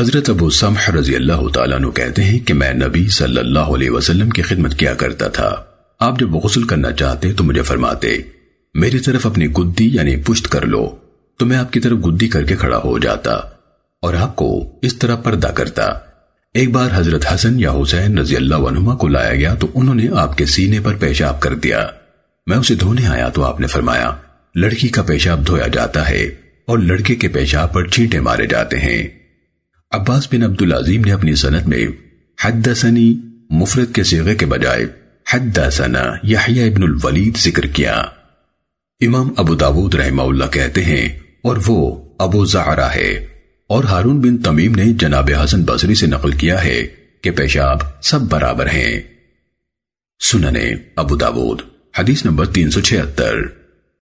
حضرت ابو سمح رضی اللہ تعالیٰ عنہ کہتے ہیں کہ میں نبی صلی اللہ علیہ وسلم کی خدمت کیا کرتا تھا۔ آپ جب غسل کرنا چاہتے تو مجھے فرماتے، میری طرف اپنی گدی یعنی پشت کر لو، تو میں آپ کی طرف گدی کر کے کھڑا ہو جاتا اور آپ کو اس طرح پردہ کرتا۔ ایک بار حضرت حسن یا حسین رضی اللہ عنہما کو لایا گیا تو انہوں نے آپ کے سینے پر پیشاب کر دیا۔ میں اسے دھونے آیا تو آپ نے فرمایا، لڑکی کا پیشاب دھویا جاتا ہے اور لڑکے کے پیشاب پر چینٹے مارے جاتے ہیں۔ عباس بن عبدالعظیم نے اپنی سنت میں حدثنی مفرد کے سیغے کے بجائے حدثنا یحییٰ ابن الولید ذکر کیا۔ امام ابو داود رحمہ اللہ کہتے ہیں، اور وہ ابو زہرہ ہے۔ اور ہارون بن تمیم نے جناب حسن بصری سے نقل کیا ہے کہ پیشاب سب برابر ہیں۔ سننے ابو داود، حدیث نمبر تین سو چھہتر۔